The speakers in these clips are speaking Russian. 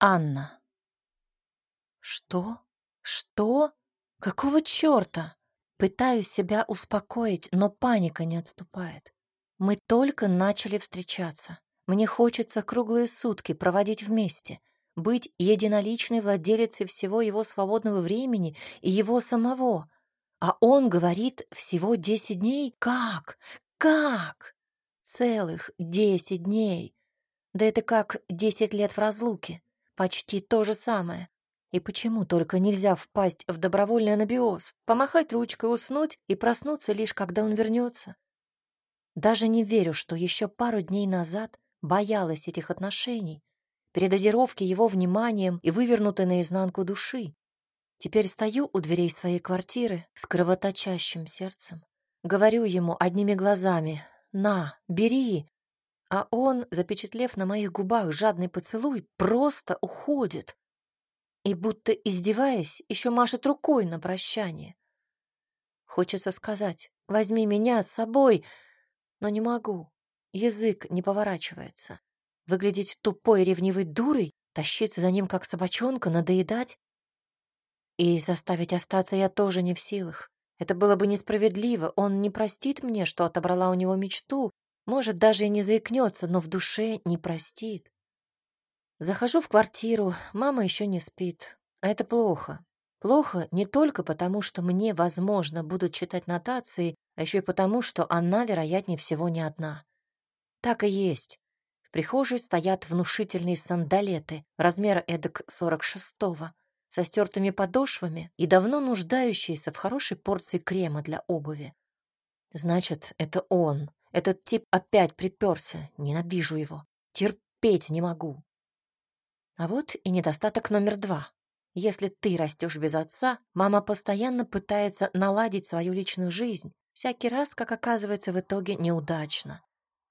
Анна. Что? Что? Какого чёрта? Пытаюсь себя успокоить, но паника не отступает. Мы только начали встречаться. Мне хочется круглые сутки проводить вместе, быть единоличной владелицей всего его свободного времени и его самого. А он говорит всего десять дней? Как? Как? Целых десять дней. Да это как десять лет в разлуке. Почти то же самое. И почему только нельзя впасть в добровольный анабиоз, помахать ручкой, уснуть и проснуться лишь когда он вернется? Даже не верю, что еще пару дней назад боялась этих отношений, передозировки его вниманием и вывернутой наизнанку души. Теперь стою у дверей своей квартиры с кровоточащим сердцем. Говорю ему одними глазами «На, бери!» А он, запечатлев на моих губах жадный поцелуй, просто уходит и, будто издеваясь, еще машет рукой на прощание. Хочется сказать «возьми меня с собой», но не могу. Язык не поворачивается. Выглядеть тупой ревнивой дурой, тащиться за ним как собачонка, надоедать. И заставить остаться я тоже не в силах. Это было бы несправедливо. Он не простит мне, что отобрала у него мечту, может, даже и не заикнется, но в душе не простит. Захожу в квартиру, мама еще не спит. А это плохо. Плохо не только потому, что мне, возможно, будут читать нотации, а еще и потому, что она, вероятнее всего, не одна. Так и есть. В прихожей стоят внушительные сандалеты, размера эдак 46-го, со стертыми подошвами и давно нуждающиеся в хорошей порции крема для обуви. Значит, это он, этот тип опять приперся. Ненавижу его. Терпеть не могу. А вот и недостаток номер два. Если ты растешь без отца, мама постоянно пытается наладить свою личную жизнь, всякий раз, как оказывается, в итоге неудачно.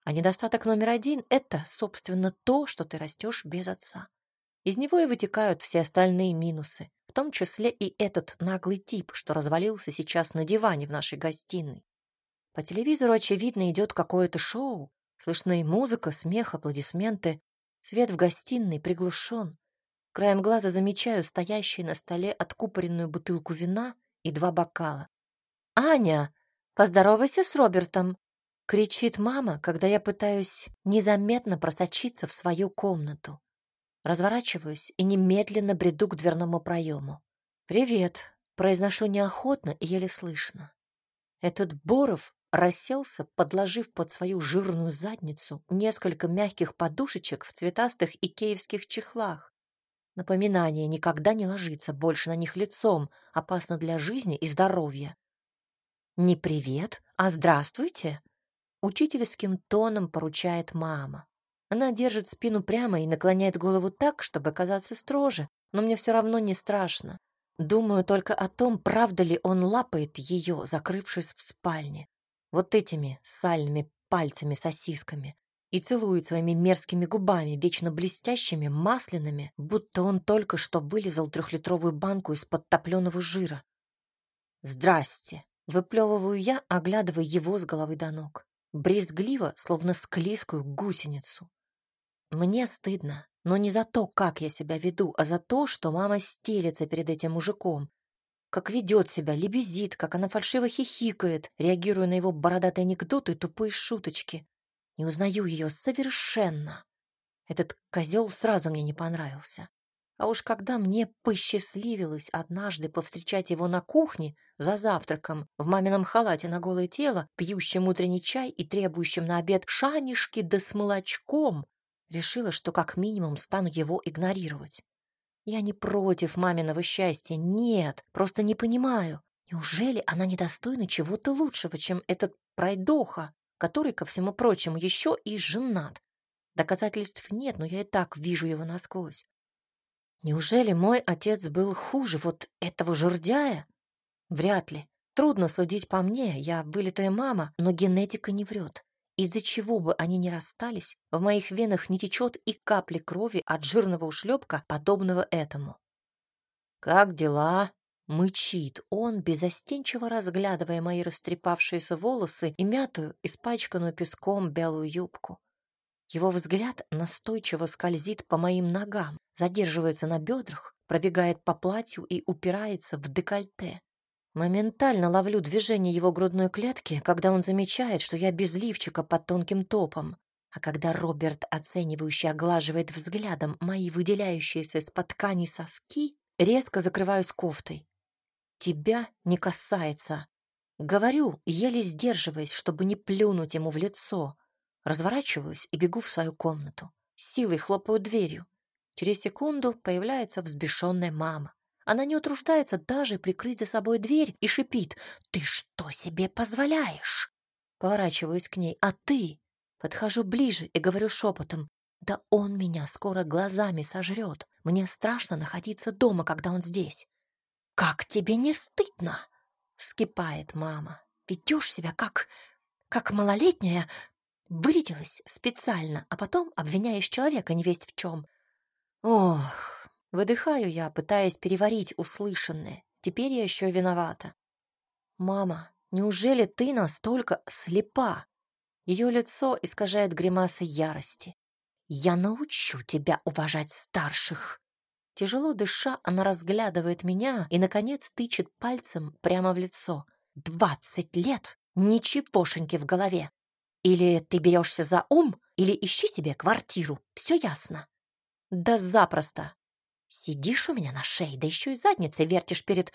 А недостаток номер один — это, собственно, то, что ты растешь без отца. Из него и вытекают все остальные минусы, в том числе и этот наглый тип, что развалился сейчас на диване в нашей гостиной. По телевизору, очевидно, идет какое-то шоу. Слышны музыка, смех, аплодисменты. Свет в гостиной приглушен. Краем глаза замечаю стоящие на столе откупоренную бутылку вина и два бокала. «Аня, поздоровайся с Робертом!» — кричит мама, когда я пытаюсь незаметно просочиться в свою комнату. Разворачиваюсь и немедленно бреду к дверному проему. «Привет!» — произношу неохотно и еле слышно. Этот Боров расселся, подложив под свою жирную задницу несколько мягких подушечек в цветастых икеевских чехлах. Напоминание никогда не ложиться больше на них лицом, опасно для жизни и здоровья. Не привет, а здравствуйте, учительским тоном поручает мама. Она держит спину прямо и наклоняет голову так, чтобы казаться строже, но мне все равно не страшно. Думаю только о том, правда ли он лапает ее, закрывшись в спальне вот этими сальными пальцами-сосисками и целует своими мерзкими губами, вечно блестящими, масляными, будто он только что вылезал трехлитровую банку из-под топленого жира. «Здрасте!» — выплевываю я, оглядывая его с головы до ног. Брезгливо, словно склизкую гусеницу. Мне стыдно, но не за то, как я себя веду, а за то, что мама стелется перед этим мужиком, как ведет себя, лебезит, как она фальшиво хихикает, реагируя на его бородатые анекдоты и тупые шуточки. Не узнаю ее совершенно. Этот козел сразу мне не понравился. А уж когда мне посчастливилось однажды повстречать его на кухне за завтраком в мамином халате на голое тело, пьющим утренний чай и требующим на обед шанишки да с молочком, решила, что как минимум стану его игнорировать. Я не против маминого счастья, нет, просто не понимаю. Неужели она недостойна чего-то лучшего, чем этот пройдоха, который, ко всему прочему, еще и женат? Доказательств нет, но я и так вижу его насквозь. Неужели мой отец был хуже вот этого жердяя? Вряд ли. Трудно судить по мне, я вылитая мама, но генетика не врет. Из-за чего бы они ни расстались, в моих венах не течет и капли крови от жирного ушлепка, подобного этому. «Как дела?» — мычит он, безостенчиво разглядывая мои растрепавшиеся волосы и мятую, испачканную песком белую юбку. Его взгляд настойчиво скользит по моим ногам, задерживается на бедрах, пробегает по платью и упирается в декольте. Моментально ловлю движение его грудной клетки, когда он замечает, что я без лифчика под тонким топом. А когда Роберт оценивающе оглаживает взглядом мои выделяющиеся из-под ткани соски, резко закрываюсь кофтой. «Тебя не касается». Говорю, еле сдерживаясь, чтобы не плюнуть ему в лицо. Разворачиваюсь и бегу в свою комнату. силой хлопаю дверью. Через секунду появляется взбешенная мама. Она не утруждается даже прикрыть за собой дверь и шипит. «Ты что себе позволяешь?» Поворачиваюсь к ней. «А ты?» Подхожу ближе и говорю шепотом. «Да он меня скоро глазами сожрет. Мне страшно находиться дома, когда он здесь». «Как тебе не стыдно?» — вскипает мама. «Ведешь себя как... как малолетняя. Вырядилась специально, а потом обвиняешь человека невесть в чем. Ох, выдыхаю я, пытаясь переварить услышанное. Теперь я еще виновата. Мама, неужели ты настолько слепа? Ее лицо искажает гримаса ярости. «Я научу тебя уважать старших!» Тяжело дыша, она разглядывает меня и, наконец, тычет пальцем прямо в лицо. «Двадцать лет? Ничегошеньки в голове! Или ты берешься за ум, или ищи себе квартиру. Все ясно?» «Да запросто!» «Сидишь у меня на шее, да еще и задницей вертишь перед...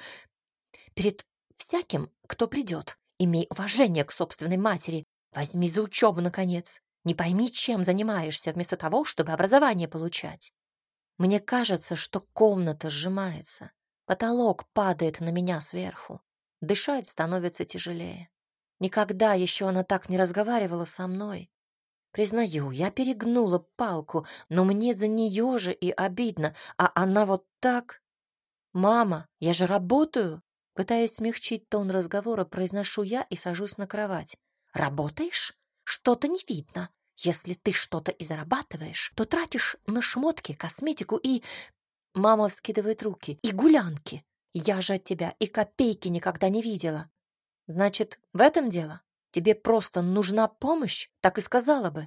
перед всяким, кто придет. Имей уважение к собственной матери Возьми за учебу, наконец. Не пойми, чем занимаешься, вместо того, чтобы образование получать. Мне кажется, что комната сжимается. Потолок падает на меня сверху. Дышать становится тяжелее. Никогда еще она так не разговаривала со мной. Признаю, я перегнула палку, но мне за нее же и обидно, а она вот так... «Мама, я же работаю!» Пытаясь смягчить тон разговора, произношу я и сажусь на кровать. Работаешь? Что-то не видно. Если ты что-то и зарабатываешь, то тратишь на шмотки, косметику и... Мама вскидывает руки. И гулянки. Я же от тебя и копейки никогда не видела. Значит, в этом дело? Тебе просто нужна помощь? Так и сказала бы.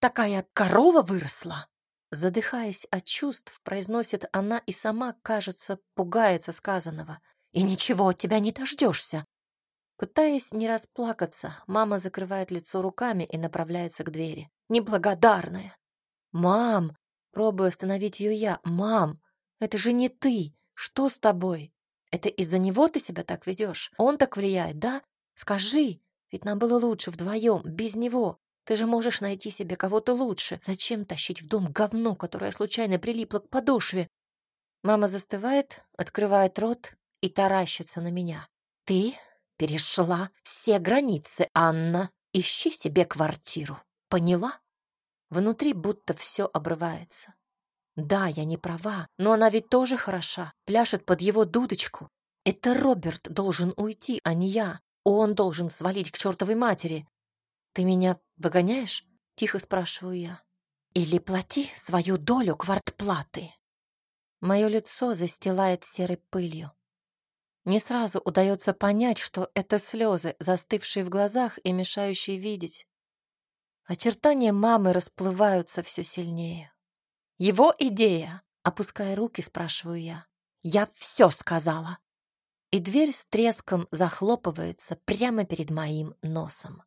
Такая корова выросла. Задыхаясь от чувств, произносит она и сама, кажется, пугается сказанного. И ничего от тебя не дождешься. Пытаясь не расплакаться, мама закрывает лицо руками и направляется к двери. Неблагодарная. «Мам!» Пробую остановить ее я. «Мам! Это же не ты! Что с тобой? Это из-за него ты себя так ведешь? Он так влияет, да? Скажи! Ведь нам было лучше вдвоем, без него. Ты же можешь найти себе кого-то лучше. Зачем тащить в дом говно, которое случайно прилипло к подошве?» Мама застывает, открывает рот и таращится на меня. «Ты перешла все границы, Анна. Ищи себе квартиру. Поняла? Внутри будто все обрывается. Да, я не права, но она ведь тоже хороша, пляшет под его дудочку. Это Роберт должен уйти, а не я. Он должен свалить к чертовой матери. Ты меня выгоняешь? Тихо спрашиваю я. Или плати свою долю квартплаты. Мое лицо застилает серой пылью. Не сразу удается понять, что это слезы, застывшие в глазах и мешающие видеть. Очертания мамы расплываются все сильнее. Его идея, опуская руки, спрашиваю я. Я все сказала. И дверь с треском захлопывается прямо перед моим носом.